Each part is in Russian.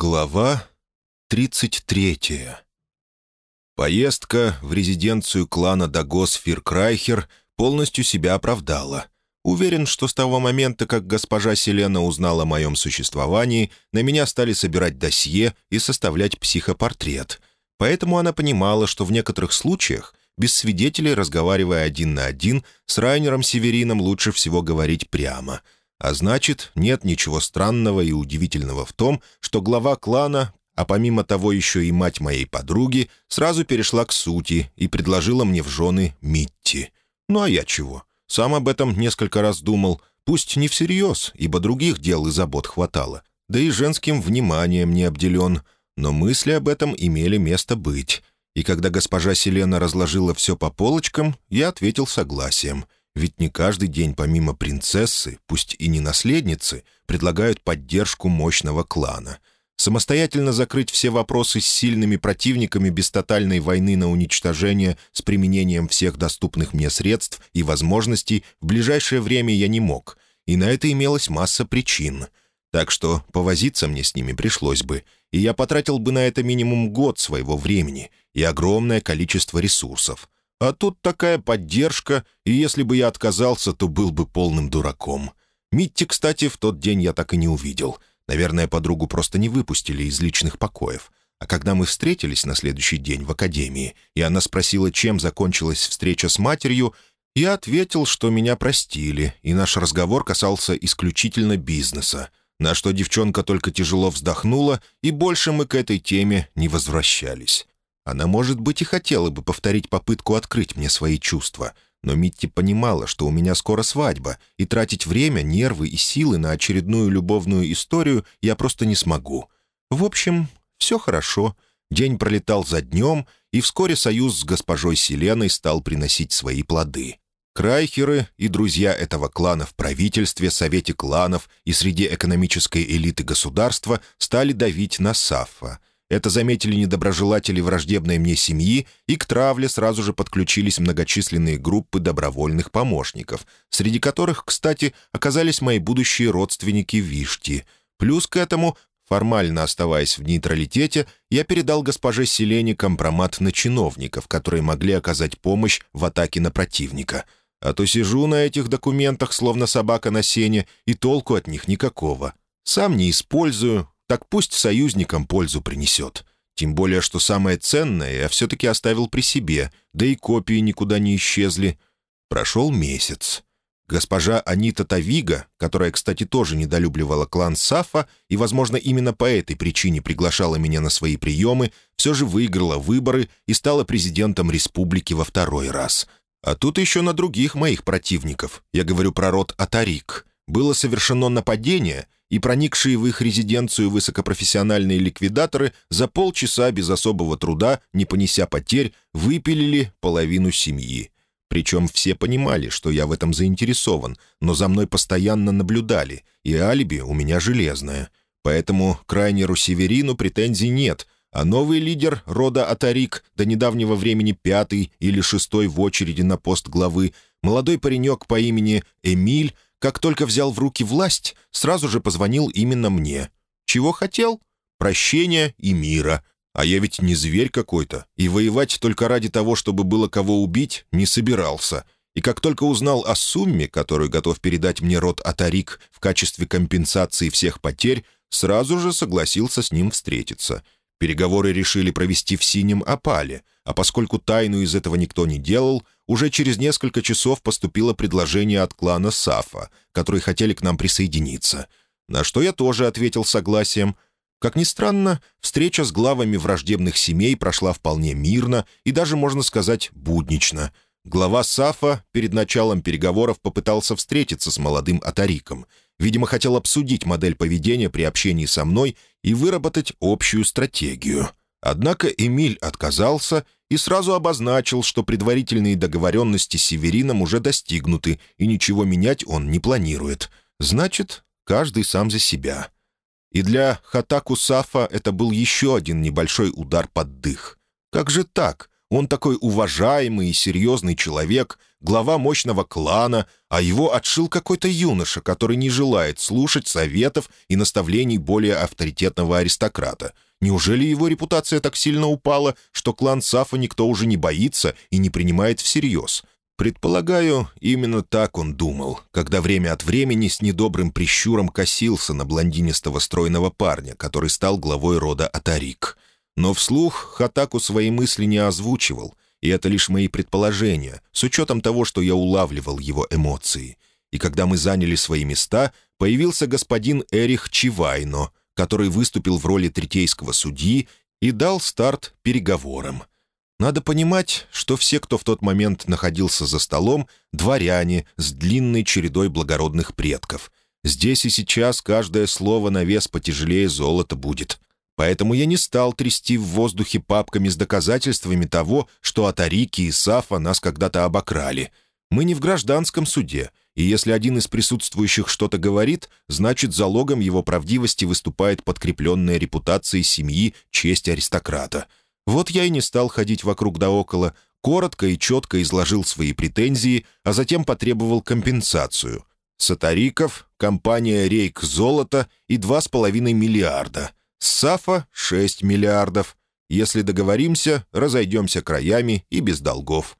Глава 33 Поездка в резиденцию клана Дагос Фиркрайхер полностью себя оправдала. Уверен, что с того момента, как госпожа Селена узнала о моем существовании, на меня стали собирать досье и составлять психопортрет. Поэтому она понимала, что в некоторых случаях, без свидетелей, разговаривая один на один, с Райнером Северином лучше всего говорить прямо — а значит, нет ничего странного и удивительного в том, что глава клана, а помимо того еще и мать моей подруги, сразу перешла к сути и предложила мне в жены Митти. Ну а я чего? Сам об этом несколько раз думал, пусть не всерьез, ибо других дел и забот хватало, да и женским вниманием не обделен, но мысли об этом имели место быть. И когда госпожа Селена разложила все по полочкам, я ответил согласием — ведь не каждый день помимо принцессы, пусть и не наследницы, предлагают поддержку мощного клана. Самостоятельно закрыть все вопросы с сильными противниками без тотальной войны на уничтожение с применением всех доступных мне средств и возможностей в ближайшее время я не мог, и на это имелась масса причин. Так что повозиться мне с ними пришлось бы, и я потратил бы на это минимум год своего времени и огромное количество ресурсов — а тут такая поддержка, и если бы я отказался, то был бы полным дураком. Митти, кстати, в тот день я так и не увидел. Наверное, подругу просто не выпустили из личных покоев. А когда мы встретились на следующий день в академии, и она спросила, чем закончилась встреча с матерью, я ответил, что меня простили, и наш разговор касался исключительно бизнеса, на что девчонка только тяжело вздохнула, и больше мы к этой теме не возвращались. Она, может быть, и хотела бы повторить попытку открыть мне свои чувства, но Митти понимала, что у меня скоро свадьба, и тратить время, нервы и силы на очередную любовную историю я просто не смогу. В общем, все хорошо. День пролетал за днем, и вскоре союз с госпожой Селеной стал приносить свои плоды. Крайхеры и друзья этого клана в правительстве, совете кланов и среди экономической элиты государства стали давить на Саффа — это заметили недоброжелатели враждебной мне семьи, и к травле сразу же подключились многочисленные группы добровольных помощников, среди которых, кстати, оказались мои будущие родственники Вишти. Плюс к этому, формально оставаясь в нейтралитете, я передал госпоже Селене компромат на чиновников, которые могли оказать помощь в атаке на противника. А то сижу на этих документах, словно собака на сене, и толку от них никакого. Сам не использую, так пусть союзникам пользу принесет. Тем более, что самое ценное я все-таки оставил при себе, да и копии никуда не исчезли. Прошел месяц. Госпожа Анита Тавига, которая, кстати, тоже недолюбливала клан Сафа и, возможно, именно по этой причине приглашала меня на свои приемы, все же выиграла выборы и стала президентом республики во второй раз. А тут еще на других моих противников, я говорю про род Атарик, было совершено нападение — и проникшие в их резиденцию высокопрофессиональные ликвидаторы за полчаса без особого труда, не понеся потерь, выпилили половину семьи. Причем все понимали, что я в этом заинтересован, но за мной постоянно наблюдали, и алиби у меня железное. Поэтому крайнеру Северину претензий нет, а новый лидер рода Атарик, до недавнего времени пятый или шестой в очереди на пост главы, молодой паренек по имени Эмиль, как только взял в руки власть, сразу же позвонил именно мне. Чего хотел? Прощения и мира. А я ведь не зверь какой-то, и воевать только ради того, чтобы было кого убить, не собирался. И как только узнал о сумме, которую готов передать мне род Атарик в качестве компенсации всех потерь, сразу же согласился с ним встретиться. Переговоры решили провести в синем опале, а поскольку тайну из этого никто не делал — уже через несколько часов поступило предложение от клана Сафа, которые хотели к нам присоединиться. На что я тоже ответил согласием. Как ни странно, встреча с главами враждебных семей прошла вполне мирно и даже, можно сказать, буднично. Глава Сафа перед началом переговоров попытался встретиться с молодым Атариком. Видимо, хотел обсудить модель поведения при общении со мной и выработать общую стратегию. Однако Эмиль отказался и сразу обозначил, что предварительные договоренности с Северином уже достигнуты, и ничего менять он не планирует. Значит, каждый сам за себя. И для Хатаку Сафа это был еще один небольшой удар под дых. Как же так? Он такой уважаемый и серьезный человек, глава мощного клана, а его отшил какой-то юноша, который не желает слушать советов и наставлений более авторитетного аристократа. Неужели его репутация так сильно упала, что клан Сафа никто уже не боится и не принимает всерьез? Предполагаю, именно так он думал, когда время от времени с недобрым прищуром косился на блондинистого стройного парня, который стал главой рода Атарик. Но вслух Хатаку свои мысли не озвучивал, и это лишь мои предположения, с учетом того, что я улавливал его эмоции. И когда мы заняли свои места, появился господин Эрих Чивайно, который выступил в роли третейского судьи и дал старт переговорам. Надо понимать, что все, кто в тот момент находился за столом, дворяне с длинной чередой благородных предков. Здесь и сейчас каждое слово на вес потяжелее золота будет. Поэтому я не стал трясти в воздухе папками с доказательствами того, что Атарики и Сафа нас когда-то обокрали. Мы не в гражданском суде, и если один из присутствующих что-то говорит, значит, залогом его правдивости выступает подкрепленная репутацией семьи честь аристократа. Вот я и не стал ходить вокруг да около, коротко и четко изложил свои претензии, а затем потребовал компенсацию. Сатариков, компания «Рейк Золото» и 2,5 миллиарда — Сафа — 6 миллиардов. Если договоримся, разойдемся краями и без долгов.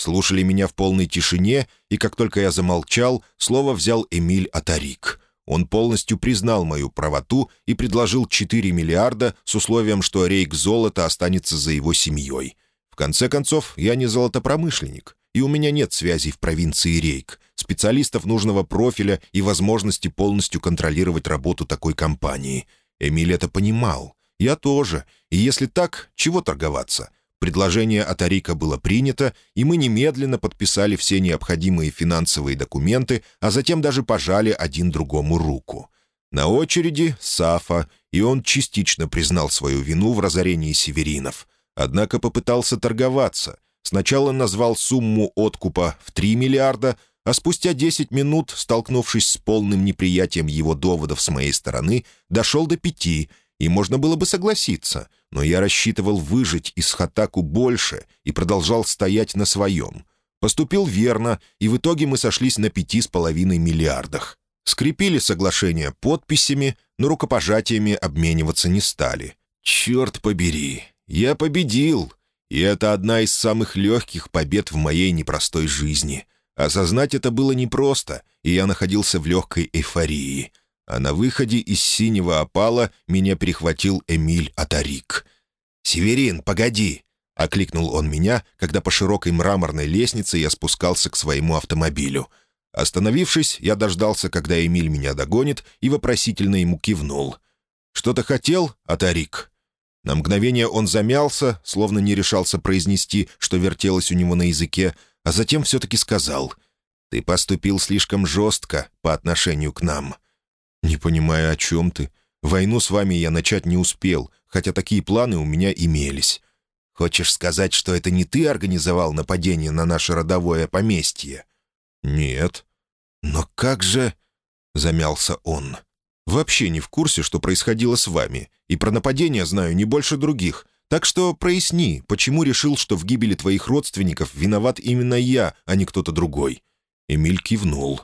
Слушали меня в полной тишине, и как только я замолчал, слово взял Эмиль Атарик. Он полностью признал мою правоту и предложил 4 миллиарда с условием, что рейк золота останется за его семьей. В конце концов, я не золотопромышленник, и у меня нет связей в провинции Рейк, специалистов нужного профиля и возможности полностью контролировать работу такой компании — Эмиль это понимал. Я тоже. И если так, чего торговаться? Предложение от Арика было принято, и мы немедленно подписали все необходимые финансовые документы, а затем даже пожали один другому руку. На очереди Сафа, и он частично признал свою вину в разорении северинов. Однако попытался торговаться. Сначала назвал сумму откупа в 3 миллиарда, а спустя десять минут, столкнувшись с полным неприятием его доводов с моей стороны, дошел до пяти, и можно было бы согласиться, но я рассчитывал выжить из Хатаку больше и продолжал стоять на своем. Поступил верно, и в итоге мы сошлись на пяти с половиной миллиардах. Скрепили соглашение подписями, но рукопожатиями обмениваться не стали. «Черт побери, я победил!» И это одна из самых легких побед в моей непростой жизни. Осознать это было непросто, и я находился в легкой эйфории. А на выходе из синего опала меня перехватил Эмиль Атарик. «Северин, погоди!» — окликнул он меня, когда по широкой мраморной лестнице я спускался к своему автомобилю. Остановившись, я дождался, когда Эмиль меня догонит, и вопросительно ему кивнул. «Что-то хотел, Атарик?» На мгновение он замялся, словно не решался произнести, что вертелось у него на языке, а затем все-таки сказал, «Ты поступил слишком жестко по отношению к нам». «Не понимаю, о чем ты. Войну с вами я начать не успел, хотя такие планы у меня имелись. Хочешь сказать, что это не ты организовал нападение на наше родовое поместье?» «Нет». «Но как же...» — замялся он. «Вообще не в курсе, что происходило с вами, и про нападение знаю не больше других. Так что проясни, почему решил, что в гибели твоих родственников виноват именно я, а не кто-то другой?» Эмиль кивнул.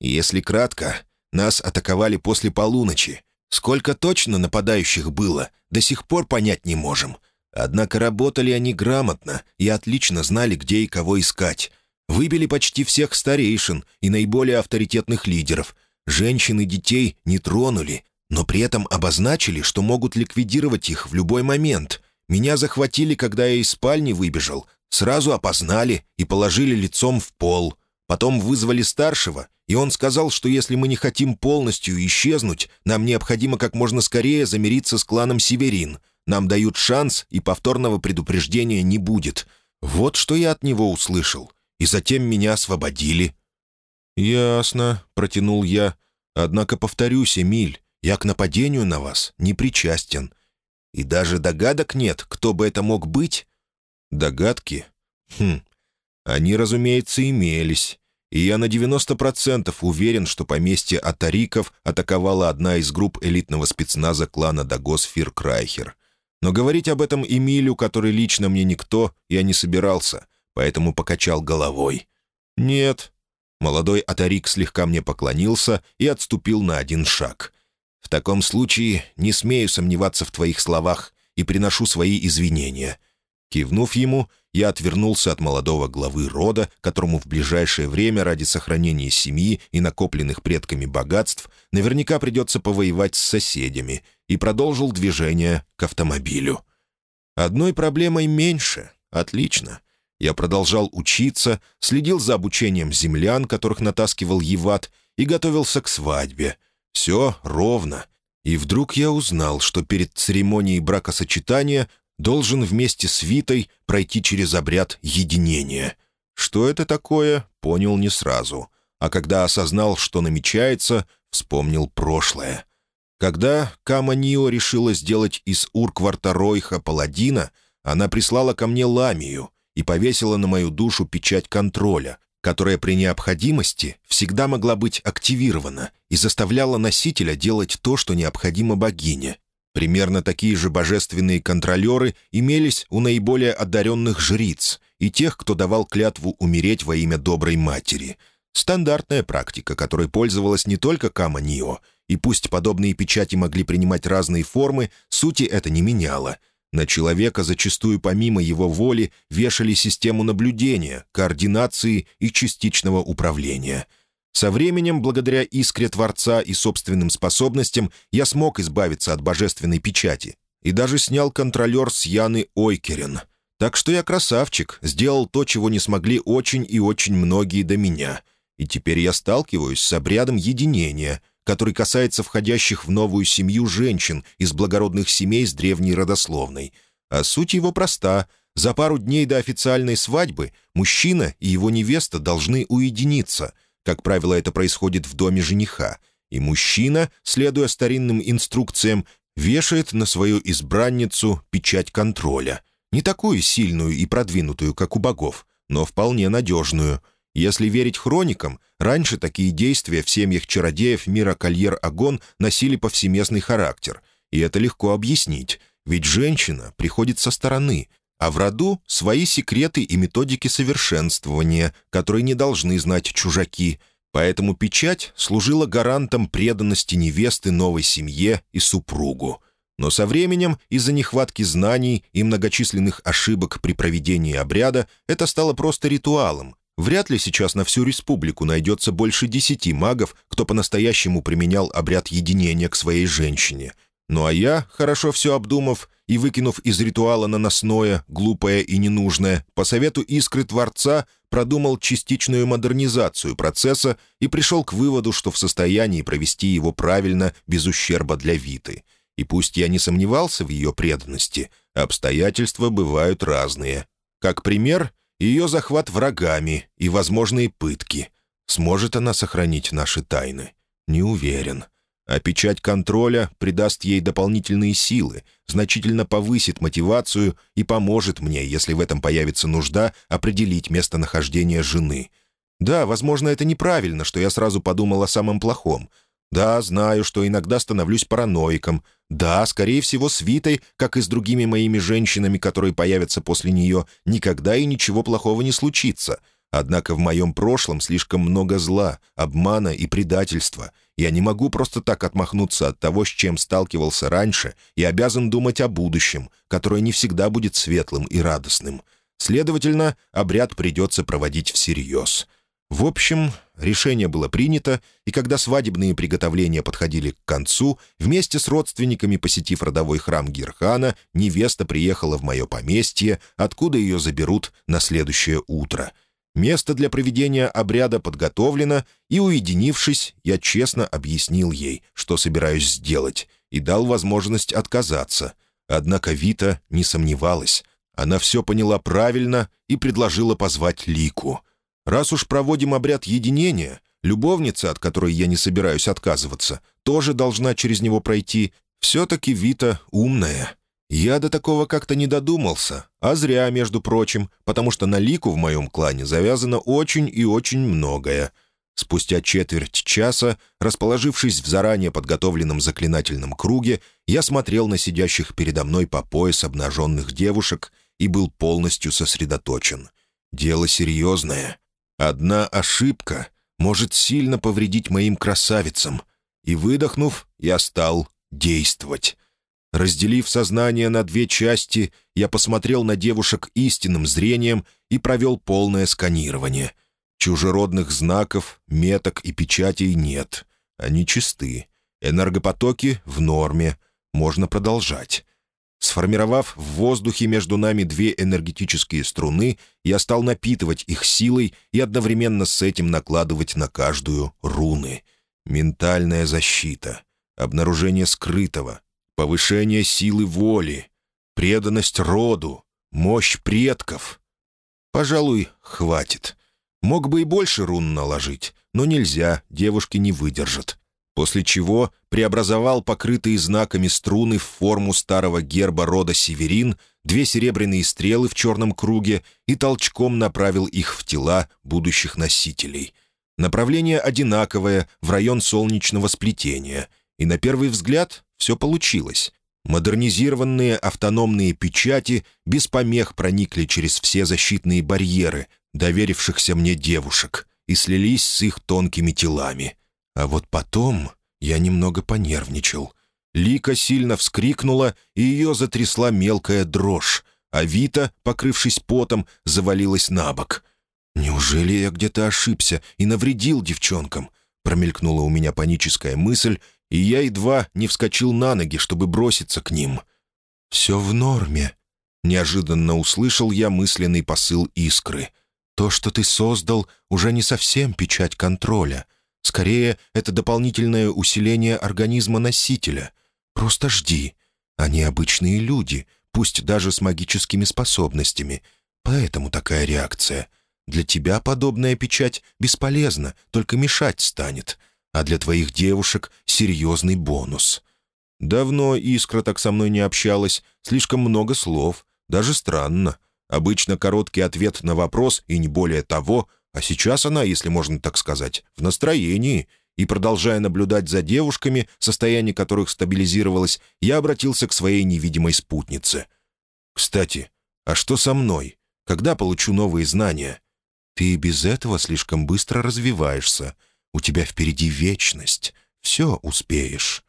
«Если кратко, нас атаковали после полуночи. Сколько точно нападающих было, до сих пор понять не можем. Однако работали они грамотно и отлично знали, где и кого искать. Выбили почти всех старейшин и наиболее авторитетных лидеров. Женщин и детей не тронули, но при этом обозначили, что могут ликвидировать их в любой момент. Меня захватили, когда я из спальни выбежал. Сразу опознали и положили лицом в пол. Потом вызвали старшего, и он сказал, что если мы не хотим полностью исчезнуть, нам необходимо как можно скорее замириться с кланом Северин. Нам дают шанс, и повторного предупреждения не будет. Вот что я от него услышал. И затем меня освободили». «Ясно», — протянул я. «Однако, повторюсь, Эмиль, я к нападению на вас не причастен. И даже догадок нет, кто бы это мог быть? Догадки? Хм. Они, разумеется, имелись. И я на 90% уверен, что поместье Атариков атаковала одна из групп элитного спецназа клана Дагос Фиркрайхер. Но говорить об этом Эмилю, который лично мне никто, я не собирался, поэтому покачал головой. «Нет». Молодой Атарик слегка мне поклонился и отступил на один шаг. «В таком случае не смею сомневаться в твоих словах и приношу свои извинения». Кивнув ему, я отвернулся от молодого главы рода, которому в ближайшее время ради сохранения семьи и накопленных предками богатств наверняка придется повоевать с соседями, и продолжил движение к автомобилю. Одной проблемой меньше. Отлично. Я продолжал учиться, следил за обучением землян, которых натаскивал Еват, и готовился к свадьбе. Все ровно. И вдруг я узнал, что перед церемонией бракосочетания должен вместе с Витой пройти через обряд единения. Что это такое, понял не сразу. А когда осознал, что намечается, вспомнил прошлое. Когда Кама Нио решила сделать из Уркварта Ройха паладина, она прислала ко мне ламию и повесила на мою душу печать контроля, которая при необходимости всегда могла быть активирована и заставляла носителя делать то, что необходимо богине. Примерно такие же божественные контролеры имелись у наиболее одаренных жриц и тех, кто давал клятву умереть во имя доброй матери. Стандартная практика, которой пользовалась не только Кама Нио, и пусть подобные печати могли принимать разные формы, сути это не меняло. На человека зачастую помимо его воли вешали систему наблюдения, координации и частичного управления — со временем, благодаря искре Творца и собственным способностям, я смог избавиться от божественной печати и даже снял контролер с Яны Ойкерен. Так что я красавчик, сделал то, чего не смогли очень и очень многие до меня. И теперь я сталкиваюсь с обрядом единения, который касается входящих в новую семью женщин из благородных семей с древней родословной. А суть его проста. За пару дней до официальной свадьбы мужчина и его невеста должны уединиться — как правило, это происходит в доме жениха, и мужчина, следуя старинным инструкциям, вешает на свою избранницу печать контроля. Не такую сильную и продвинутую, как у богов, но вполне надежную. Если верить хроникам, раньше такие действия в семьях чародеев мира Кольер-Агон носили повсеместный характер. И это легко объяснить, ведь женщина приходит со стороны, а в роду свои секреты и методики совершенствования, которые не должны знать чужаки, поэтому печать служила гарантом преданности невесты новой семье и супругу. Но со временем, из-за нехватки знаний и многочисленных ошибок при проведении обряда, это стало просто ритуалом. Вряд ли сейчас на всю республику найдется больше десяти магов, кто по-настоящему применял обряд единения к своей женщине — ну а я, хорошо все обдумав и выкинув из ритуала наносное, глупое и ненужное, по совету искры Творца продумал частичную модернизацию процесса и пришел к выводу, что в состоянии провести его правильно, без ущерба для Виты. И пусть я не сомневался в ее преданности, обстоятельства бывают разные. Как пример, ее захват врагами и возможные пытки. Сможет она сохранить наши тайны? Не уверен. А печать контроля придаст ей дополнительные силы, значительно повысит мотивацию и поможет мне, если в этом появится нужда, определить местонахождение жены. Да, возможно, это неправильно, что я сразу подумал о самом плохом. Да, знаю, что иногда становлюсь параноиком. Да, скорее всего, с Витой, как и с другими моими женщинами, которые появятся после нее, никогда и ничего плохого не случится — Однако в моем прошлом слишком много зла, обмана и предательства. Я не могу просто так отмахнуться от того, с чем сталкивался раньше, и обязан думать о будущем, которое не всегда будет светлым и радостным. Следовательно, обряд придется проводить всерьез. В общем, решение было принято, и когда свадебные приготовления подходили к концу, вместе с родственниками, посетив родовой храм Гирхана, невеста приехала в мое поместье, откуда ее заберут на следующее утро — Место для проведения обряда подготовлено, и, уединившись, я честно объяснил ей, что собираюсь сделать, и дал возможность отказаться. Однако Вита не сомневалась. Она все поняла правильно и предложила позвать Лику. Раз уж проводим обряд единения, любовница, от которой я не собираюсь отказываться, тоже должна через него пройти. Все-таки Вита умная. Я до такого как-то не додумался, а зря, между прочим, потому что на лику в моем клане завязано очень и очень многое. Спустя четверть часа, расположившись в заранее подготовленном заклинательном круге, я смотрел на сидящих передо мной по пояс обнаженных девушек и был полностью сосредоточен. Дело серьезное. Одна ошибка может сильно повредить моим красавицам. И, выдохнув, я стал действовать. Разделив сознание на две части, я посмотрел на девушек истинным зрением и провел полное сканирование — Чужеродных знаков, меток и печатей нет. Они чисты. Энергопотоки в норме. Можно продолжать. Сформировав в воздухе между нами две энергетические струны, я стал напитывать их силой и одновременно с этим накладывать на каждую руны. Ментальная защита, обнаружение скрытого, повышение силы воли, преданность роду, мощь предков. Пожалуй, хватит. Мог бы и больше рун наложить, но нельзя, девушки не выдержат. После чего преобразовал покрытые знаками струны в форму старого герба рода Северин, две серебряные стрелы в черном круге и толчком направил их в тела будущих носителей. Направление одинаковое, в район солнечного сплетения. И на первый взгляд все получилось. Модернизированные автономные печати без помех проникли через все защитные барьеры, доверившихся мне девушек, и слились с их тонкими телами. А вот потом я немного понервничал. Лика сильно вскрикнула, и ее затрясла мелкая дрожь, а Вита, покрывшись потом, завалилась на бок. «Неужели я где-то ошибся и навредил девчонкам?» Промелькнула у меня паническая мысль, и я едва не вскочил на ноги, чтобы броситься к ним. «Все в норме», — неожиданно услышал я мысленный посыл искры. То, что ты создал, уже не совсем печать контроля. Скорее, это дополнительное усиление организма носителя. Просто жди. Они обычные люди, пусть даже с магическими способностями. Поэтому такая реакция. Для тебя подобная печать бесполезна, только мешать станет. А для твоих девушек серьезный бонус. Давно Искра так со мной не общалась, слишком много слов. Даже странно. Обычно короткий ответ на вопрос и не более того, а сейчас она, если можно так сказать, в настроении. И, продолжая наблюдать за девушками, состояние которых стабилизировалось, я обратился к своей невидимой спутнице. «Кстати, а что со мной? Когда получу новые знания?» «Ты без этого слишком быстро развиваешься. У тебя впереди вечность. Все успеешь».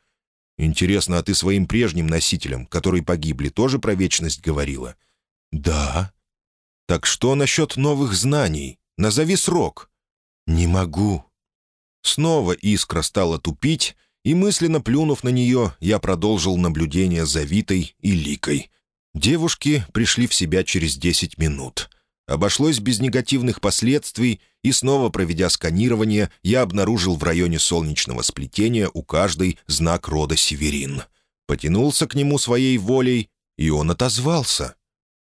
«Интересно, а ты своим прежним носителям, которые погибли, тоже про вечность говорила?» «Да». «Так что насчет новых знаний? Назови срок». «Не могу». Снова искра стала тупить, и, мысленно плюнув на нее, я продолжил наблюдение за Витой и Ликой. Девушки пришли в себя через десять минут. Обошлось без негативных последствий, и снова проведя сканирование, я обнаружил в районе солнечного сплетения у каждой знак рода Северин. Потянулся к нему своей волей, и он отозвался.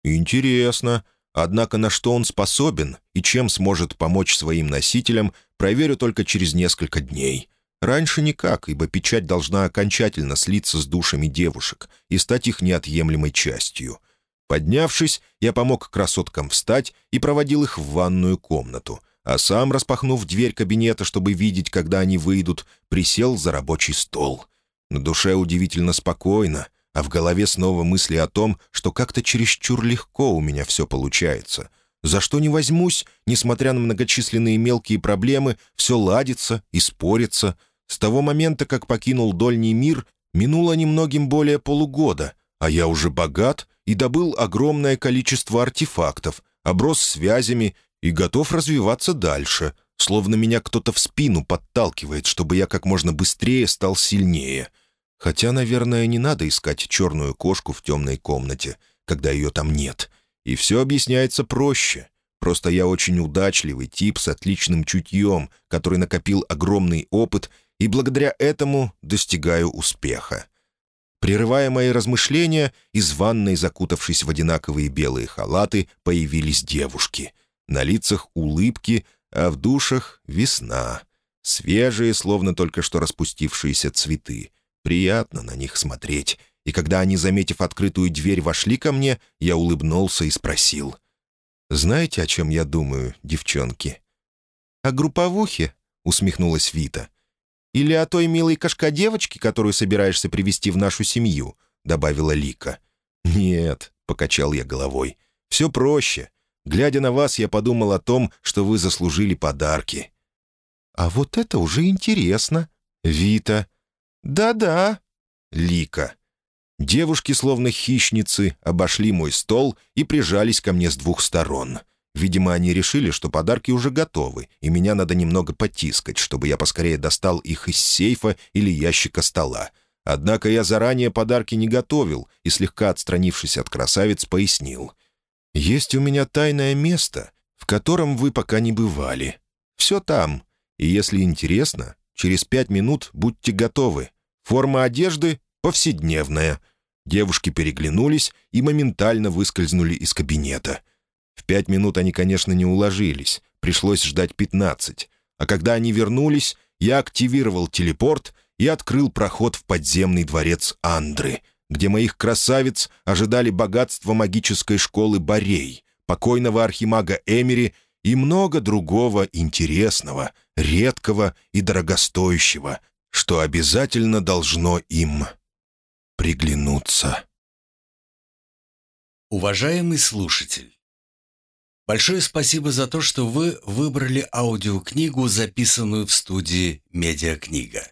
«Интересно. Однако на что он способен и чем сможет помочь своим носителям, проверю только через несколько дней. Раньше никак, ибо печать должна окончательно слиться с душами девушек и стать их неотъемлемой частью». Поднявшись, я помог красоткам встать и проводил их в ванную комнату, а сам, распахнув дверь кабинета, чтобы видеть, когда они выйдут, присел за рабочий стол. На душе удивительно спокойно, а в голове снова мысли о том, что как-то чересчур легко у меня все получается. За что не возьмусь, несмотря на многочисленные мелкие проблемы, все ладится и спорится. С того момента, как покинул Дольний мир, минуло немногим более полугода, а я уже богат и добыл огромное количество артефактов, оброс связями и готов развиваться дальше, словно меня кто-то в спину подталкивает, чтобы я как можно быстрее стал сильнее — Хотя, наверное, не надо искать черную кошку в темной комнате, когда ее там нет. И все объясняется проще. Просто я очень удачливый тип с отличным чутьем, который накопил огромный опыт и благодаря этому достигаю успеха. Прерывая мои размышления, из ванной, закутавшись в одинаковые белые халаты, появились девушки. На лицах улыбки, а в душах — весна. Свежие, словно только что распустившиеся цветы. Приятно на них смотреть. И когда они, заметив открытую дверь, вошли ко мне, я улыбнулся и спросил. «Знаете, о чем я думаю, девчонки?» «О групповухе», — усмехнулась Вита. «Или о той милой кошка-девочке, которую собираешься привести в нашу семью», — добавила Лика. «Нет», — покачал я головой, — «все проще. Глядя на вас, я подумал о том, что вы заслужили подарки». «А вот это уже интересно», — Вита. «Да-да», — Лика. Девушки, словно хищницы, обошли мой стол и прижались ко мне с двух сторон. Видимо, они решили, что подарки уже готовы, и меня надо немного потискать, чтобы я поскорее достал их из сейфа или ящика стола. Однако я заранее подарки не готовил и, слегка отстранившись от красавиц, пояснил. «Есть у меня тайное место, в котором вы пока не бывали. Все там. И если интересно, через пять минут будьте готовы. Форма одежды повседневная». Девушки переглянулись и моментально выскользнули из кабинета. В пять минут они, конечно, не уложились, пришлось ждать пятнадцать. А когда они вернулись, я активировал телепорт и открыл проход в подземный дворец Андры, где моих красавиц ожидали богатство магической школы Борей, покойного архимага Эмери и много другого интересного, редкого и дорогостоящего, что обязательно должно им приглянуться. Уважаемый слушатель, большое спасибо за то, что вы выбрали аудиокнигу, записанную в студии «Медиакнига».